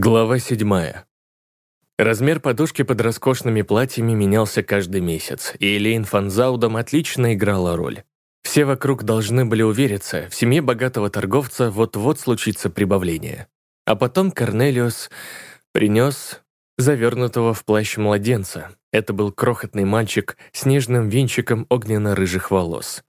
Глава седьмая. Размер подушки под роскошными платьями менялся каждый месяц, и Элейн Фанзаудом отлично играла роль. Все вокруг должны были увериться, в семье богатого торговца вот-вот случится прибавление. А потом Корнелиус принес завернутого в плащ младенца. Это был крохотный мальчик с нежным венчиком огненно-рыжих волос.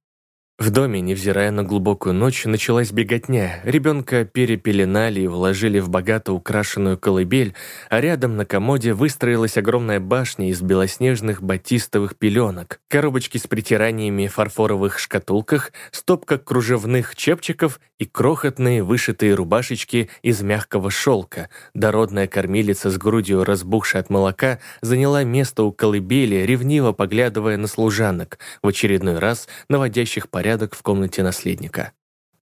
В доме, невзирая на глубокую ночь, началась беготня. Ребенка перепеленали и вложили в богато украшенную колыбель, а рядом на комоде выстроилась огромная башня из белоснежных батистовых пеленок, коробочки с притираниями в фарфоровых шкатулках, стопка кружевных чепчиков и крохотные вышитые рубашечки из мягкого шелка. Дородная кормилица с грудью, разбухшая от молока, заняла место у колыбели, ревниво поглядывая на служанок, в очередной раз наводящих порядок порядок в комнате наследника.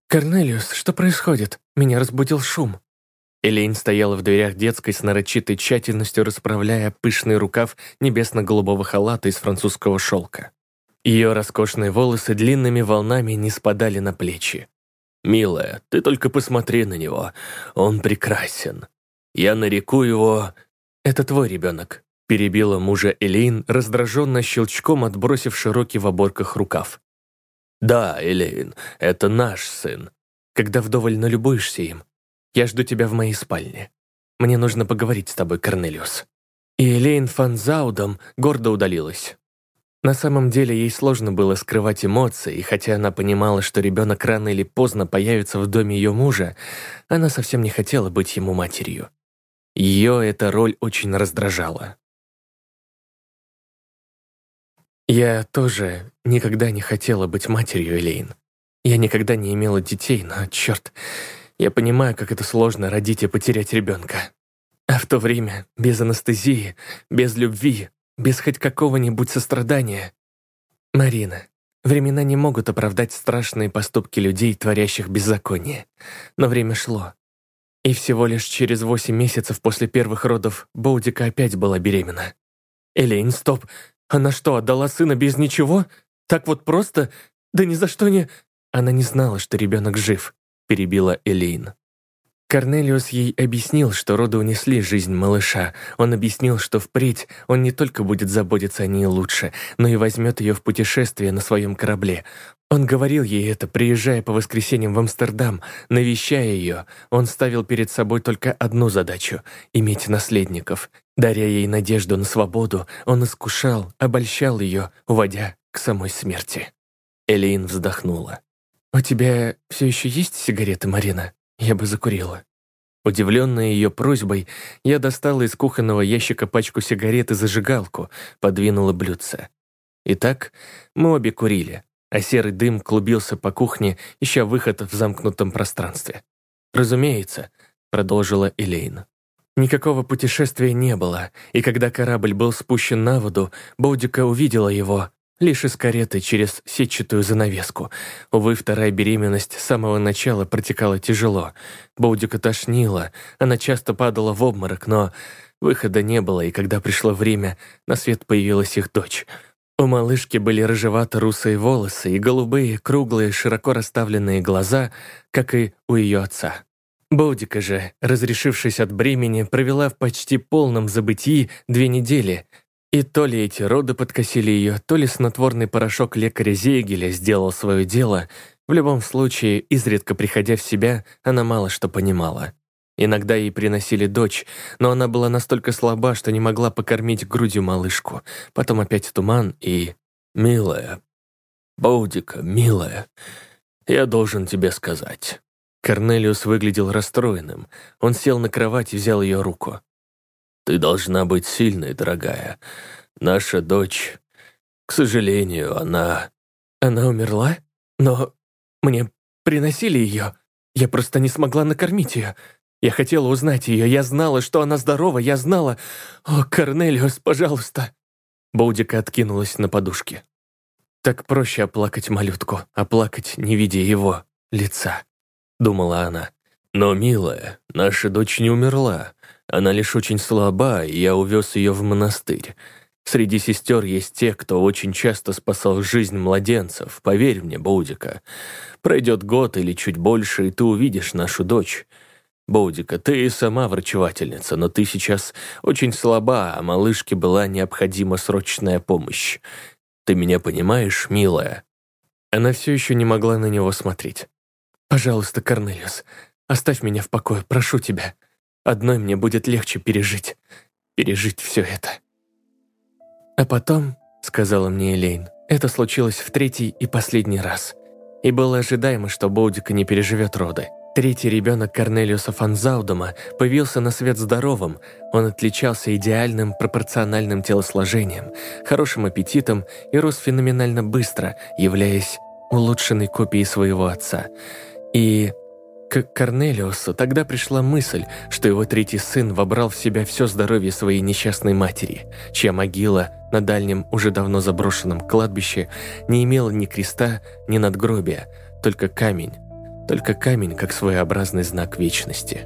«Корнелиус, что происходит? Меня разбудил шум». Элейн стояла в дверях детской с нарочитой тщательностью, расправляя пышный рукав небесно-голубого халата из французского шелка. Ее роскошные волосы длинными волнами не спадали на плечи. «Милая, ты только посмотри на него. Он прекрасен. Я нареку его...» «Это твой ребенок», — перебила мужа Элейн, раздраженно щелчком отбросив широкий в оборках рукав. «Да, Элейн, это наш сын. Когда вдоволь налюбуешься им, я жду тебя в моей спальне. Мне нужно поговорить с тобой, Корнелиус». И Элейн Фанзаудом гордо удалилась. На самом деле ей сложно было скрывать эмоции, и хотя она понимала, что ребенок рано или поздно появится в доме ее мужа, она совсем не хотела быть ему матерью. Ее эта роль очень раздражала. Я тоже никогда не хотела быть матерью Элейн. Я никогда не имела детей, но, черт, я понимаю, как это сложно родить и потерять ребенка. А в то время, без анестезии, без любви, без хоть какого-нибудь сострадания. Марина, времена не могут оправдать страшные поступки людей, творящих беззаконие. Но время шло. И всего лишь через восемь месяцев после первых родов Боудика опять была беременна. Элейн, стоп, она что, отдала сына без ничего? Так вот просто? Да ни за что не...» Она не знала, что ребенок жив, перебила Элейн. Корнелиус ей объяснил, что роды унесли жизнь малыша. Он объяснил, что впредь он не только будет заботиться о ней лучше, но и возьмет ее в путешествие на своем корабле. Он говорил ей это, приезжая по воскресеньям в Амстердам, навещая ее. Он ставил перед собой только одну задачу — иметь наследников. Даря ей надежду на свободу, он искушал, обольщал ее, уводя к самой смерти. Элейн вздохнула. «У тебя все еще есть сигареты, Марина?» Я бы закурила. Удивленная ее просьбой, я достала из кухонного ящика пачку сигарет и зажигалку, подвинула блюдце. Итак, мы обе курили, а серый дым клубился по кухне, ища выход в замкнутом пространстве. «Разумеется», — продолжила Элейн. Никакого путешествия не было, и когда корабль был спущен на воду, Боудика увидела его, Лишь из кареты через сетчатую занавеску. Увы, вторая беременность с самого начала протекала тяжело. Боудика тошнила, она часто падала в обморок, но выхода не было, и когда пришло время, на свет появилась их дочь. У малышки были рыжевато-русые волосы и голубые, круглые, широко расставленные глаза, как и у ее отца. Боудика же, разрешившись от бремени, провела в почти полном забытии две недели, и то ли эти роды подкосили ее, то ли снотворный порошок лекаря Зейгеля сделал свое дело. В любом случае, изредка приходя в себя, она мало что понимала. Иногда ей приносили дочь, но она была настолько слаба, что не могла покормить грудью малышку. Потом опять туман и... «Милая, Боудика, милая, я должен тебе сказать». Корнелиус выглядел расстроенным. Он сел на кровать и взял ее руку. Ты должна быть сильной, дорогая. Наша дочь, к сожалению, она... Она умерла? Но мне приносили ее. Я просто не смогла накормить ее. Я хотела узнать ее, я знала, что она здорова, я знала... О, Корнелиус, пожалуйста!» Боудика откинулась на подушке. «Так проще оплакать малютку, оплакать, не видя его лица», — думала она. «Но, милая, наша дочь не умерла. Она лишь очень слаба, и я увез ее в монастырь. Среди сестер есть те, кто очень часто спасал жизнь младенцев, поверь мне, Боудика. Пройдет год или чуть больше, и ты увидишь нашу дочь. Боудика, ты и сама врачевательница, но ты сейчас очень слаба, а малышке была необходима срочная помощь. Ты меня понимаешь, милая?» Она все еще не могла на него смотреть. «Пожалуйста, Корнелиус, оставь меня в покое, прошу тебя. Одной мне будет легче пережить, пережить все это». «А потом», — сказала мне Элейн, — «это случилось в третий и последний раз. И было ожидаемо, что Боудика не переживет роды. Третий ребенок Корнелиуса Фанзаудома появился на свет здоровым. Он отличался идеальным пропорциональным телосложением, хорошим аппетитом и рос феноменально быстро, являясь улучшенной копией своего отца. И к Корнелиусу тогда пришла мысль, что его третий сын вобрал в себя все здоровье своей несчастной матери, чья могила на дальнем, уже давно заброшенном кладбище не имела ни креста, ни надгробия, только камень, только камень как своеобразный знак вечности.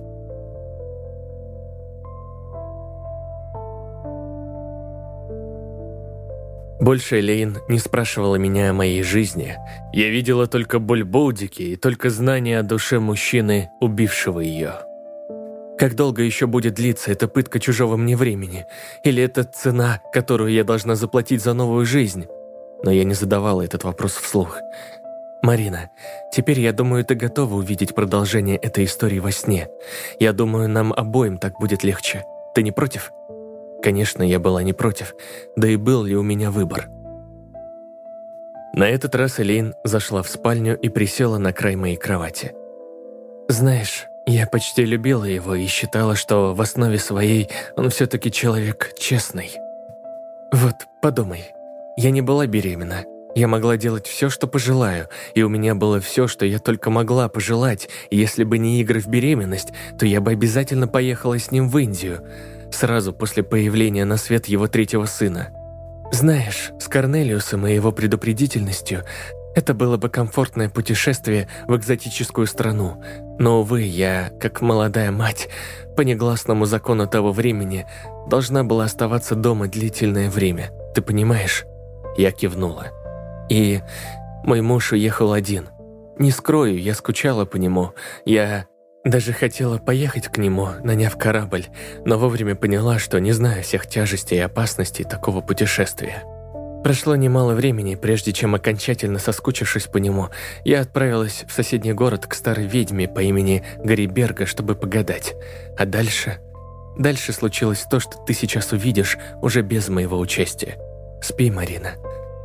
Больше Лейн не спрашивала меня о моей жизни. Я видела только боль Боудики и только знание о душе мужчины, убившего ее. Как долго еще будет длиться эта пытка чужого мне времени? Или это цена, которую я должна заплатить за новую жизнь? Но я не задавала этот вопрос вслух. «Марина, теперь, я думаю, ты готова увидеть продолжение этой истории во сне. Я думаю, нам обоим так будет легче. Ты не против?» Конечно, я была не против, да и был ли у меня выбор. На этот раз Элейн зашла в спальню и присела на край моей кровати. «Знаешь, я почти любила его и считала, что в основе своей он все-таки человек честный. Вот, подумай, я не была беременна, я могла делать все, что пожелаю, и у меня было все, что я только могла пожелать, если бы не игры в беременность, то я бы обязательно поехала с ним в Индию, сразу после появления на свет его третьего сына. Знаешь, с Корнелиусом и его предупредительностью это было бы комфортное путешествие в экзотическую страну, но, увы, я, как молодая мать, по негласному закону того времени, должна была оставаться дома длительное время. Ты понимаешь? Я кивнула. И мой муж уехал один. Не скрою, я скучала по нему. Я даже хотела поехать к нему, наняв корабль, но вовремя поняла, что не знаю всех тяжестей и опасностей такого путешествия. Прошло немало времени, прежде чем, окончательно соскучившись по нему, я отправилась в соседний город к старой ведьме по имени Гариберга, чтобы погадать. А дальше... Дальше случилось то, что ты сейчас увидишь, уже без моего участия. Спи, Марина,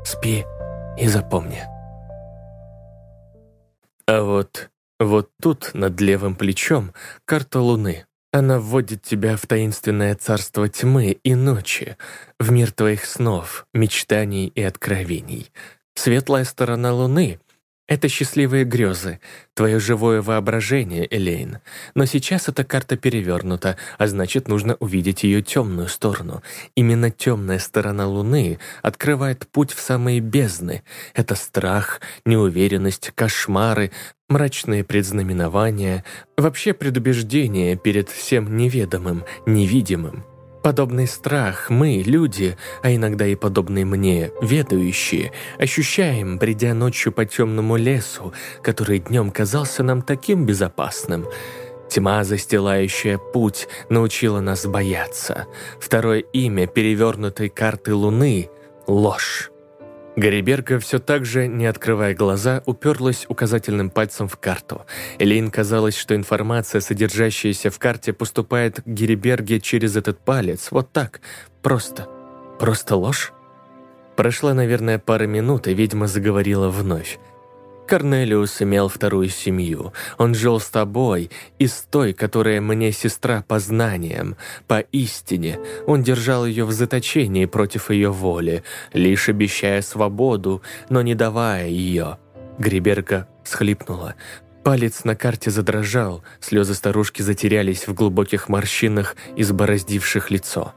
спи и запомни. А вот, вот тут, над левым плечом, карта Луны. Она вводит тебя в таинственное царство тьмы и ночи, в мир твоих снов, мечтаний и откровений. Светлая сторона Луны это счастливые грезы, твое живое воображение, Элейн. Но сейчас эта карта перевернута, а значит, нужно увидеть ее темную сторону. Именно темная сторона Луны открывает путь в самые бездны. Это страх, неуверенность, кошмары, мрачные предзнаменования, вообще предубеждение перед всем неведомым, невидимым. Подобный страх мы, люди, а иногда и подобные мне, ведающие, ощущаем, бредя ночью по темному лесу, который днем казался нам таким безопасным. Тьма, застилающая путь, научила нас бояться. Второе имя перевернутой карты Луны — ложь. Гариберка все так же, не открывая глаза, уперлась указательным пальцем в карту. Элейн казалось, что информация, содержащаяся в карте, поступает к Гериберге через этот палец. Вот так. Просто. Просто ложь? Прошла, наверное, пара минут, и ведьма заговорила вновь. Корнелиус имел вторую семью. Он жил с тобой и с той, которая мне сестра по знаниям, по истине. Он держал ее в заточении против ее воли, лишь обещая свободу, но не давая ее. Гриберка схлипнула. Палец на карте задрожал, слезы старушки затерялись в глубоких морщинах, избороздивших лицо.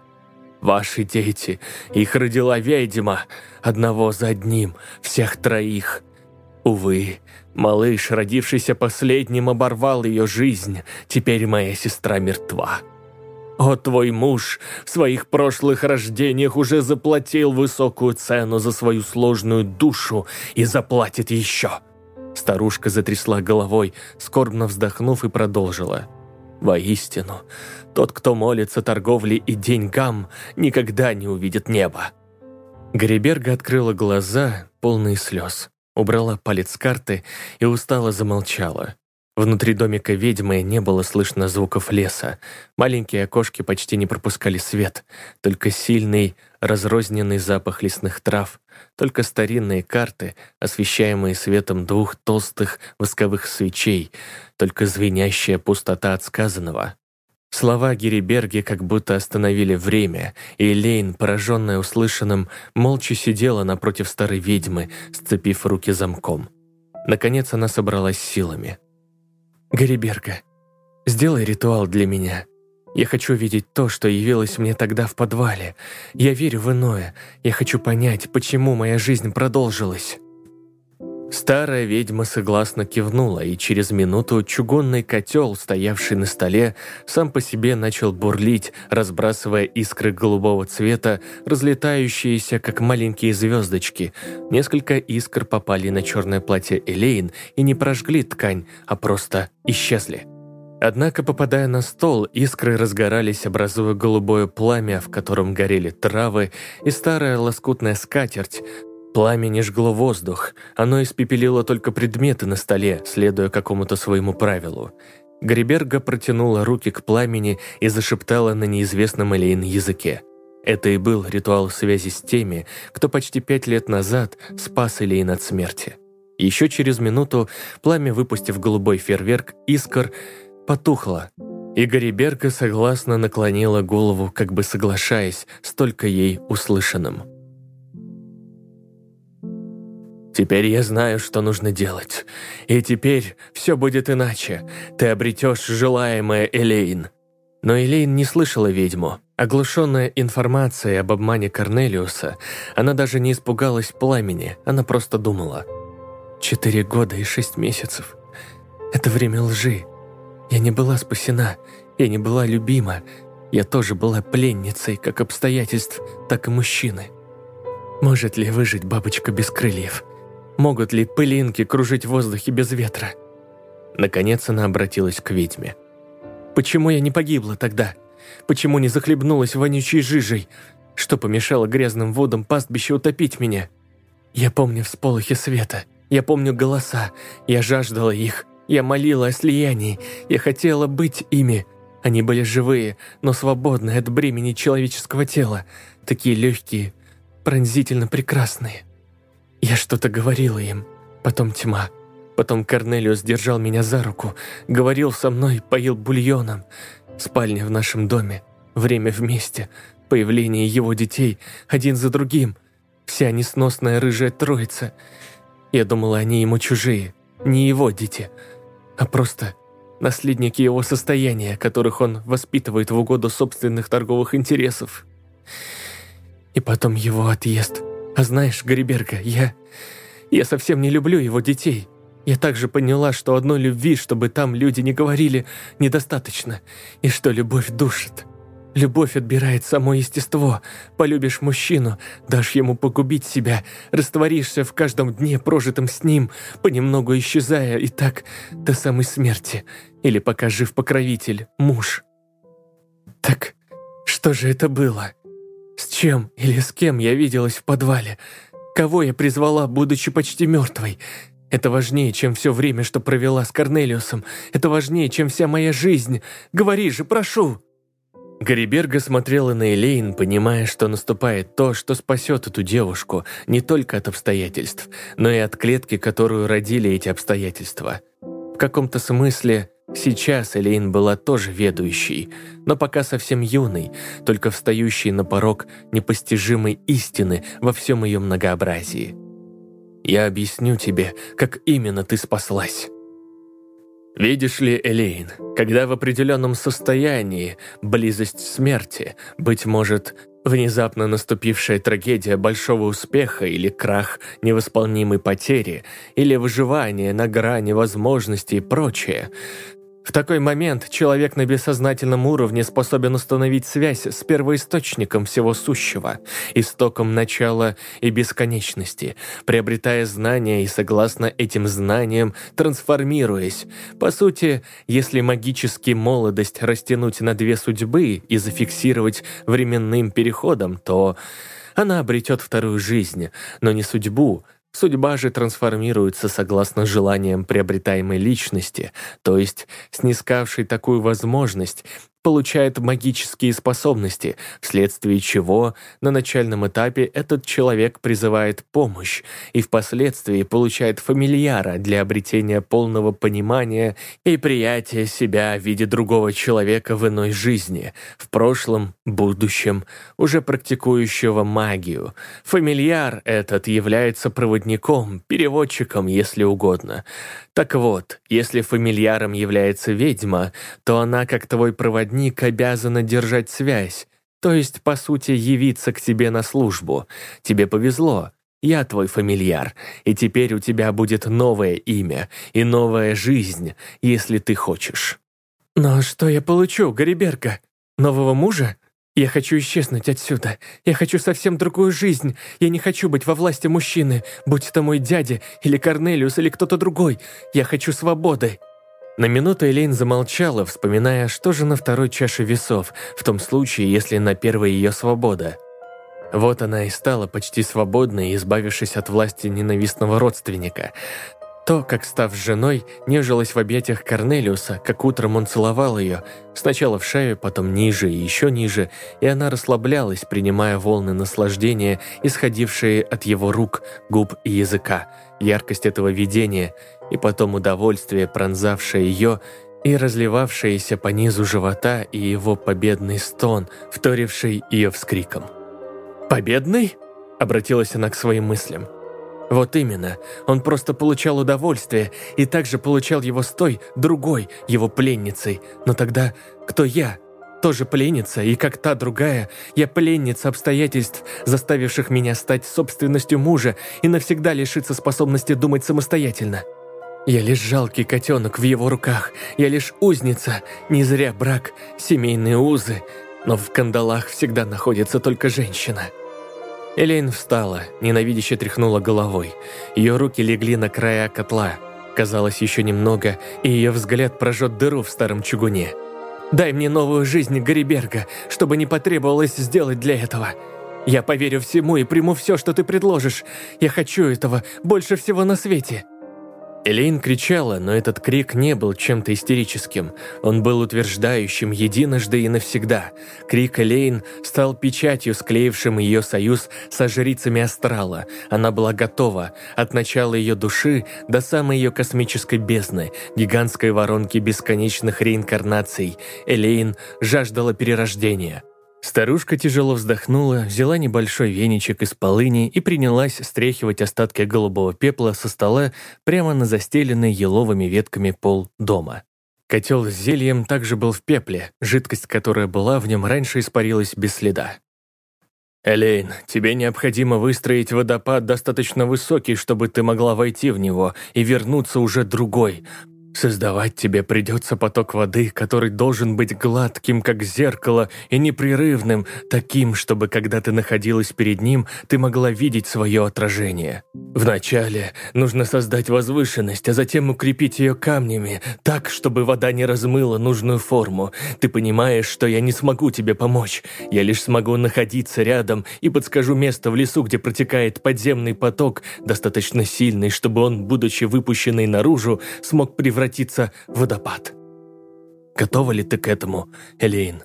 «Ваши дети, их родила ведьма, одного за одним, всех троих», Увы, малыш, родившийся последним, оборвал ее жизнь. Теперь моя сестра мертва. О, твой муж в своих прошлых рождениях уже заплатил высокую цену за свою сложную душу и заплатит еще. Старушка затрясла головой, скорбно вздохнув и продолжила. Воистину, тот, кто молится торговле и деньгам, никогда не увидит неба. Гриберга открыла глаза, полные слез, убрала палец карты и устало замолчала. Внутри домика ведьмы не было слышно звуков леса. Маленькие окошки почти не пропускали свет. Только сильный, разрозненный запах лесных трав. Только старинные карты, освещаемые светом двух толстых восковых свечей. Только звенящая пустота от сказанного. Слова Гериберги как будто остановили время, и Лейн, пораженная услышанным, молча сидела напротив старой ведьмы, сцепив руки замком. Наконец она собралась силами. «Гариберга, сделай ритуал для меня. Я хочу видеть то, что явилось мне тогда в подвале. Я верю в иное. Я хочу понять, почему моя жизнь продолжилась». Старая ведьма согласно кивнула, и через минуту чугунный котел, стоявший на столе, сам по себе начал бурлить, разбрасывая искры голубого цвета, разлетающиеся, как маленькие звездочки. Несколько искр попали на черное платье Элейн и не прожгли ткань, а просто исчезли. Однако, попадая на стол, искры разгорались, образуя голубое пламя, в котором горели травы, и старая лоскутная скатерть, Пламя не жгло воздух, оно испепелило только предметы на столе, следуя какому-то своему правилу. Гриберга протянула руки к пламени и зашептала на неизвестном Элейн языке. Это и был ритуал связи с теми, кто почти пять лет назад спас Элейн от смерти. Еще через минуту пламя, выпустив голубой фейерверк искр, потухло, и Гориберга согласно наклонила голову, как бы соглашаясь с только ей услышанным. Теперь я знаю, что нужно делать. И теперь все будет иначе. Ты обретешь желаемое, Элейн». Но Элейн не слышала ведьму. Оглушенная информацией об обмане Корнелиуса, она даже не испугалась пламени, она просто думала. «Четыре года и шесть месяцев. Это время лжи. Я не была спасена, я не была любима. Я тоже была пленницей как обстоятельств, так и мужчины. Может ли выжить бабочка без крыльев?» Могут ли пылинки кружить в воздухе без ветра? Наконец она обратилась к ведьме. «Почему я не погибла тогда? Почему не захлебнулась вонючей жижей? Что помешало грязным водам пастбища утопить меня? Я помню всполохи света, я помню голоса, я жаждала их, я молила о слиянии, я хотела быть ими. Они были живые, но свободные от бремени человеческого тела, такие легкие, пронзительно прекрасные. Я что-то говорила им, потом тьма. Потом Корнелиус держал меня за руку, говорил со мной, поил бульоном. Спальня в нашем доме, время вместе, появление его детей, один за другим. Вся несносная рыжая троица. Я думала, они ему чужие, не его дети, а просто наследники его состояния, которых он воспитывает в угоду собственных торговых интересов. И потом его отъезд – а знаешь, Гариберга, я... Я совсем не люблю его детей. Я также поняла, что одной любви, чтобы там люди не говорили, недостаточно, и что любовь душит. Любовь отбирает само естество. Полюбишь мужчину, дашь ему погубить себя, растворишься в каждом дне, прожитом с ним, понемногу исчезая, и так до самой смерти. Или пока жив покровитель, муж. Так что же это было? С чем или с кем я виделась в подвале? Кого я призвала, будучи почти мертвой? Это важнее, чем все время, что провела с Корнелиусом. Это важнее, чем вся моя жизнь. Говори же, прошу!» Гариберга смотрела на Элейн, понимая, что наступает то, что спасет эту девушку не только от обстоятельств, но и от клетки, которую родили эти обстоятельства. В каком-то смысле Сейчас Элейн была тоже ведущей, но пока совсем юной, только встающей на порог непостижимой истины во всем ее многообразии. «Я объясню тебе, как именно ты спаслась». Видишь ли, Элейн, когда в определенном состоянии близость смерти, быть может, внезапно наступившая трагедия большого успеха или крах невосполнимой потери, или выживание на грани возможностей и прочее, В такой момент человек на бессознательном уровне способен установить связь с первоисточником всего сущего, истоком начала и бесконечности, приобретая знания и, согласно этим знаниям, трансформируясь. По сути, если магически молодость растянуть на две судьбы и зафиксировать временным переходом, то она обретет вторую жизнь, но не судьбу, Судьба же трансформируется согласно желаниям приобретаемой личности, то есть снискавшей такую возможность получает магические способности, вследствие чего на начальном этапе этот человек призывает помощь и впоследствии получает фамильяра для обретения полного понимания и приятия себя в виде другого человека в иной жизни, в прошлом, будущем, уже практикующего магию. Фамильяр этот является проводником, переводчиком, если угодно. Так вот, если фамильяром является ведьма, то она, как твой проводник, обязана держать связь, то есть, по сути, явиться к тебе на службу. Тебе повезло. Я твой фамильяр, и теперь у тебя будет новое имя и новая жизнь, если ты хочешь. Но что я получу, Гариберка? Нового мужа? Я хочу исчезнуть отсюда. Я хочу совсем другую жизнь. Я не хочу быть во власти мужчины, будь это мой дядя, или Корнелиус, или кто-то другой. Я хочу свободы». На минуту Элейн замолчала, вспоминая, что же на второй чаше весов, в том случае, если на первой ее свобода. Вот она и стала почти свободной, избавившись от власти ненавистного родственника. То, как, став женой, нежилась в объятиях Корнелиуса, как утром он целовал ее, сначала в шею, потом ниже и еще ниже, и она расслаблялась, принимая волны наслаждения, исходившие от его рук, губ и языка, яркость этого видения, и потом удовольствие, пронзавшее ее, и разливавшееся по низу живота и его победный стон, вторивший ее вскриком. «Победный?» — обратилась она к своим мыслям. Вот именно, он просто получал удовольствие и также получал его с той, другой, его пленницей. Но тогда кто я? Тоже пленница, и как та другая, я пленница обстоятельств, заставивших меня стать собственностью мужа и навсегда лишиться способности думать самостоятельно. Я лишь жалкий котенок в его руках, я лишь узница, не зря брак, семейные узы, но в кандалах всегда находится только женщина. Элейн встала, ненавидяще тряхнула головой. Ее руки легли на края котла. Казалось, еще немного, и ее взгляд прожжет дыру в старом чугуне. «Дай мне новую жизнь Гариберга, чтобы не потребовалось сделать для этого. Я поверю всему и приму все, что ты предложишь. Я хочу этого больше всего на свете». Элейн кричала, но этот крик не был чем-то истерическим. Он был утверждающим единожды и навсегда. Крик Элейн стал печатью, склеившим ее союз со жрицами Астрала. Она была готова от начала ее души до самой ее космической бездны, гигантской воронки бесконечных реинкарнаций. Элейн жаждала перерождения. Старушка тяжело вздохнула, взяла небольшой веничек из полыни и принялась стряхивать остатки голубого пепла со стола прямо на застеленный еловыми ветками пол дома. Котел с зельем также был в пепле, жидкость, которая была в нем раньше, испарилась без следа. «Элейн, тебе необходимо выстроить водопад достаточно высокий, чтобы ты могла войти в него и вернуться уже другой, Создавать тебе придется поток воды, который должен быть гладким, как зеркало, и непрерывным, таким, чтобы, когда ты находилась перед ним, ты могла видеть свое отражение. Вначале нужно создать возвышенность, а затем укрепить ее камнями, так, чтобы вода не размыла нужную форму. Ты понимаешь, что я не смогу тебе помочь. Я лишь смогу находиться рядом и подскажу место в лесу, где протекает подземный поток, достаточно сильный, чтобы он, будучи выпущенный наружу, смог превратиться в водопад. Готова ли ты к этому, Элейн?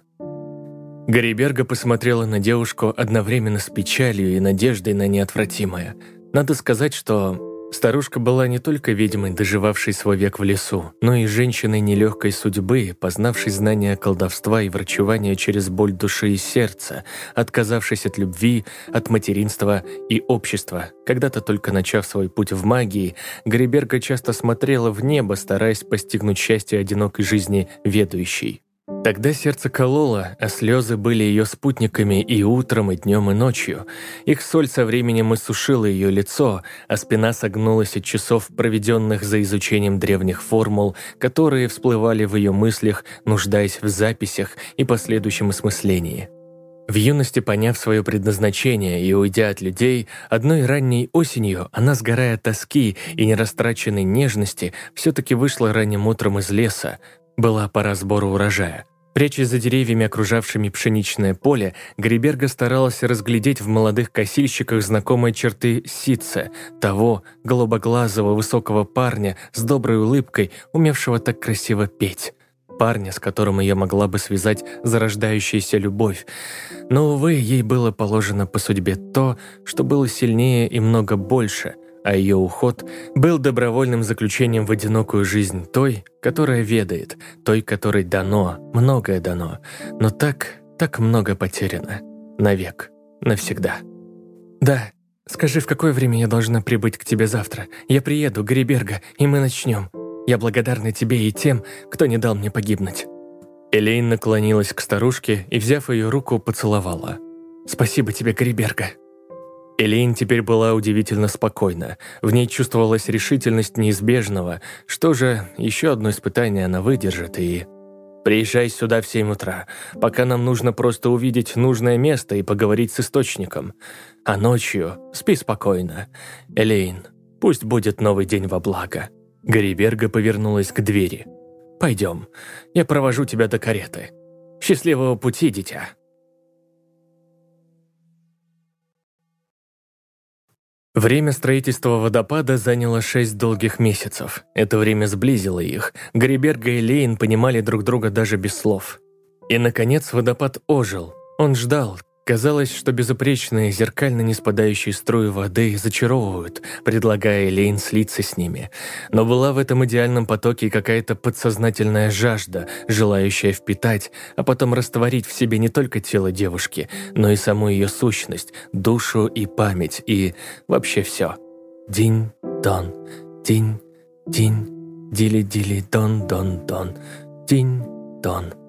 Гариберга посмотрела на девушку одновременно с печалью и надеждой на неотвратимое. Надо сказать, что Старушка была не только ведьмой, доживавшей свой век в лесу, но и женщиной нелегкой судьбы, познавшей знания колдовства и врачевания через боль души и сердца, отказавшись от любви, от материнства и общества. Когда-то только начав свой путь в магии, Гриберга часто смотрела в небо, стараясь постигнуть счастье одинокой жизни ведущей. Тогда сердце кололо, а слезы были ее спутниками и утром, и днем, и ночью. Их соль со временем иссушила ее лицо, а спина согнулась от часов, проведенных за изучением древних формул, которые всплывали в ее мыслях, нуждаясь в записях и последующем осмыслении. В юности, поняв свое предназначение и уйдя от людей, одной ранней осенью она, сгорая тоски и нерастраченной нежности, все-таки вышла ранним утром из леса, была пора сбора урожая. Прячась за деревьями, окружавшими пшеничное поле, Гриберга старалась разглядеть в молодых косильщиках знакомые черты ситца, того голубоглазого высокого парня с доброй улыбкой, умевшего так красиво петь. Парня, с которым ее могла бы связать зарождающаяся любовь. Но, увы, ей было положено по судьбе то, что было сильнее и много больше – а ее уход был добровольным заключением в одинокую жизнь той, которая ведает, той, которой дано, многое дано, но так, так много потеряно. Навек, навсегда. «Да, скажи, в какое время я должна прибыть к тебе завтра? Я приеду, Гриберга, и мы начнем. Я благодарна тебе и тем, кто не дал мне погибнуть». Элейн наклонилась к старушке и, взяв ее руку, поцеловала. «Спасибо тебе, Гриберга». Элейн теперь была удивительно спокойна. В ней чувствовалась решительность неизбежного. Что же, еще одно испытание она выдержит и... «Приезжай сюда в семь утра, пока нам нужно просто увидеть нужное место и поговорить с источником. А ночью спи спокойно. Элейн, пусть будет новый день во благо». Гариберга повернулась к двери. «Пойдем, я провожу тебя до кареты. Счастливого пути, дитя». Время строительства водопада заняло шесть долгих месяцев. Это время сблизило их. Гриберга и Лейн понимали друг друга даже без слов. И, наконец, водопад ожил. Он ждал, Казалось, что безупречные, зеркально не спадающие струи воды зачаровывают, предлагая Элейн слиться с ними. Но была в этом идеальном потоке какая-то подсознательная жажда, желающая впитать, а потом растворить в себе не только тело девушки, но и саму ее сущность, душу и память, и вообще все. Динь-дон, динь-динь, дили-дили-дон-дон-дон, динь-дон.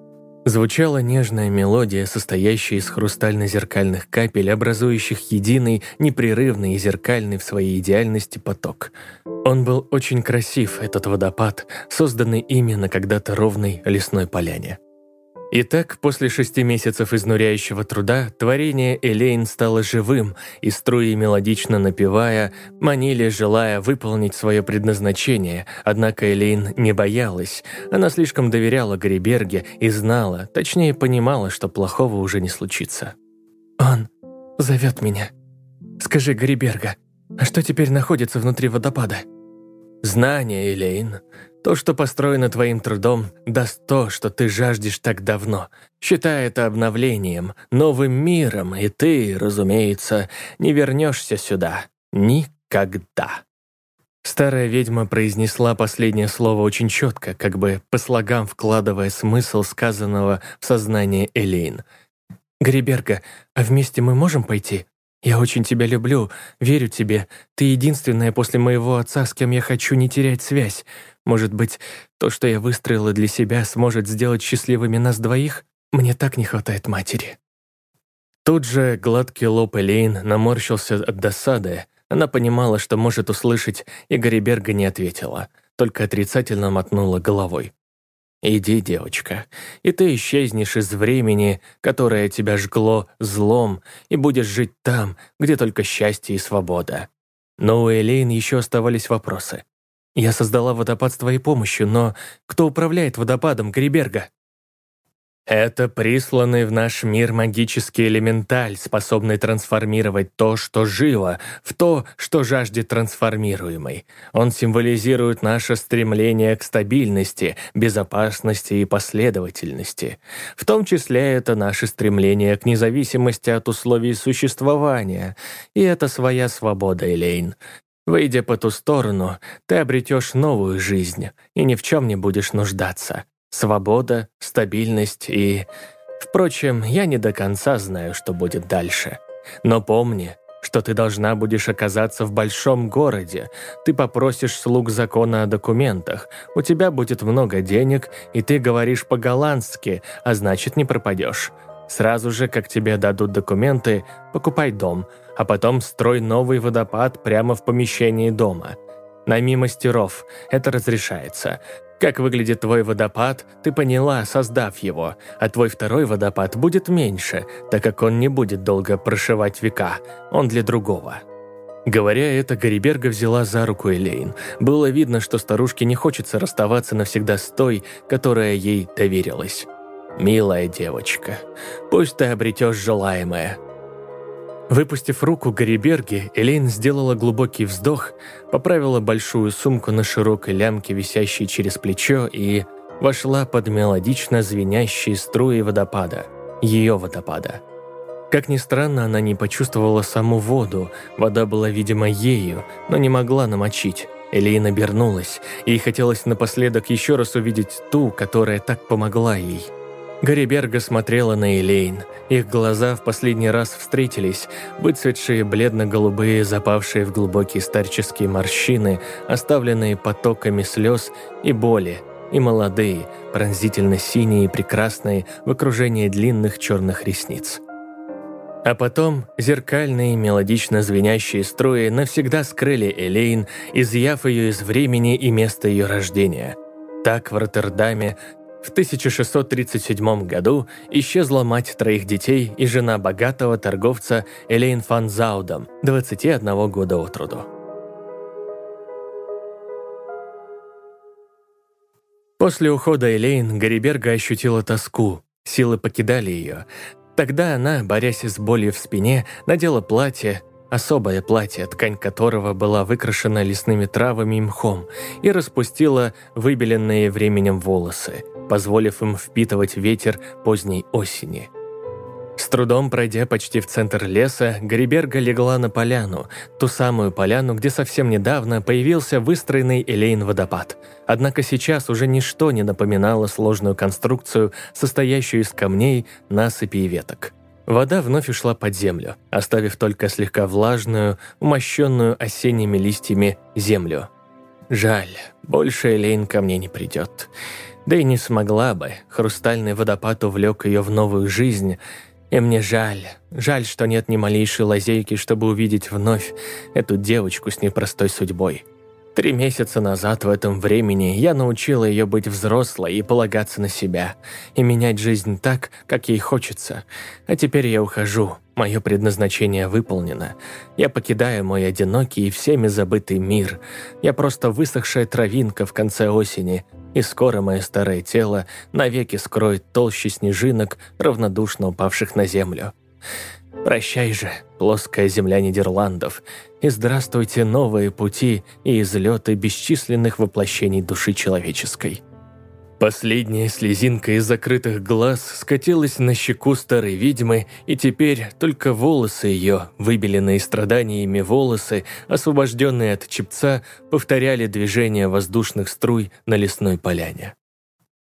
Звучала нежная мелодия, состоящая из хрустально-зеркальных капель, образующих единый, непрерывный и зеркальный в своей идеальности поток. Он был очень красив, этот водопад, созданный ими на когда-то ровной лесной поляне. Итак, после шести месяцев изнуряющего труда, творение Элейн стало живым, и струи, мелодично напевая, манили, желая выполнить свое предназначение, однако Элейн не боялась. Она слишком доверяла Гриберге и знала, точнее понимала, что плохого уже не случится. «Он зовет меня. Скажи, Гриберга, а что теперь находится внутри водопада?» «Знание, Элейн. То, что построено твоим трудом, даст то, что ты жаждешь так давно. Считай это обновлением, новым миром, и ты, разумеется, не вернешься сюда. Никогда. Старая ведьма произнесла последнее слово очень четко, как бы по слогам вкладывая смысл сказанного в сознание Элейн. «Гриберга, а вместе мы можем пойти? Я очень тебя люблю, верю тебе. Ты единственная после моего отца, с кем я хочу не терять связь. Может быть, то, что я выстроила для себя, сможет сделать счастливыми нас двоих? Мне так не хватает матери». Тут же гладкий лоб Элейн наморщился от досады. Она понимала, что может услышать, и Гариберга не ответила, только отрицательно мотнула головой. «Иди, девочка, и ты исчезнешь из времени, которое тебя жгло злом, и будешь жить там, где только счастье и свобода». Но у Элейн еще оставались вопросы. Я создала водопад с твоей помощью, но кто управляет водопадом Гриберга? Это присланный в наш мир магический элементаль, способный трансформировать то, что живо, в то, что жаждет трансформируемой. Он символизирует наше стремление к стабильности, безопасности и последовательности. В том числе это наше стремление к независимости от условий существования. И это своя свобода, Элейн. Выйдя по ту сторону, ты обретешь новую жизнь и ни в чем не будешь нуждаться. Свобода, стабильность и... Впрочем, я не до конца знаю, что будет дальше. Но помни, что ты должна будешь оказаться в большом городе. Ты попросишь слуг закона о документах. У тебя будет много денег, и ты говоришь по-голландски, а значит не пропадешь. Сразу же, как тебе дадут документы, покупай дом, а потом строй новый водопад прямо в помещении дома. Найми мастеров, это разрешается. Как выглядит твой водопад, ты поняла, создав его, а твой второй водопад будет меньше, так как он не будет долго прошивать века, он для другого. Говоря это, Гариберга взяла за руку Элейн. Было видно, что старушке не хочется расставаться навсегда с той, которая ей доверилась. «Милая девочка, пусть ты обретешь желаемое, Выпустив руку Гариберги, Элейн сделала глубокий вздох, поправила большую сумку на широкой лямке, висящей через плечо, и вошла под мелодично звенящие струи водопада, ее водопада. Как ни странно, она не почувствовала саму воду, вода была, видимо, ею, но не могла намочить. Элейн обернулась, ей хотелось напоследок еще раз увидеть ту, которая так помогла ей – Гариберга смотрела на Элейн. Их глаза в последний раз встретились, выцветшие бледно-голубые, запавшие в глубокие старческие морщины, оставленные потоками слез и боли, и молодые, пронзительно синие и прекрасные в окружении длинных черных ресниц. А потом зеркальные, мелодично звенящие струи навсегда скрыли Элейн, изъяв ее из времени и места ее рождения. Так в Роттердаме в 1637 году исчезла мать троих детей и жена богатого торговца Элейн фан Заудом, 21 года от роду. После ухода Элейн Гариберга ощутила тоску, силы покидали ее. Тогда она, борясь с болью в спине, надела платье, особое платье, ткань которого была выкрашена лесными травами и мхом, и распустила выбеленные временем волосы, позволив им впитывать ветер поздней осени. С трудом пройдя почти в центр леса, Гариберга легла на поляну, ту самую поляну, где совсем недавно появился выстроенный Элейн водопад. Однако сейчас уже ничто не напоминало сложную конструкцию, состоящую из камней, насыпи и веток. Вода вновь ушла под землю, оставив только слегка влажную, умощенную осенними листьями землю. Жаль, больше Элейн ко мне не придет. Да и не смогла бы, хрустальный водопад увлек ее в новую жизнь, и мне жаль, жаль, что нет ни малейшей лазейки, чтобы увидеть вновь эту девочку с непростой судьбой. Три месяца назад в этом времени я научила ее быть взрослой и полагаться на себя, и менять жизнь так, как ей хочется. А теперь я ухожу, мое предназначение выполнено. Я покидаю мой одинокий и всеми забытый мир. Я просто высохшая травинка в конце осени, и скоро мое старое тело навеки скроет толще снежинок, равнодушно упавших на землю. Прощай же, плоская земля Нидерландов, и здравствуйте новые пути и излеты бесчисленных воплощений души человеческой. Последняя слезинка из закрытых глаз скатилась на щеку старой ведьмы, и теперь только волосы ее, выбеленные страданиями волосы, освобожденные от чепца, повторяли движение воздушных струй на лесной поляне.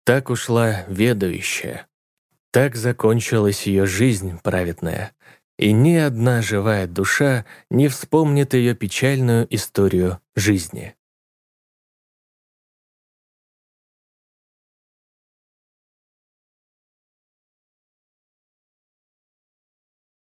Так ушла ведающая. Так закончилась ее жизнь праведная — и ни одна живая душа не вспомнит ее печальную историю жизни.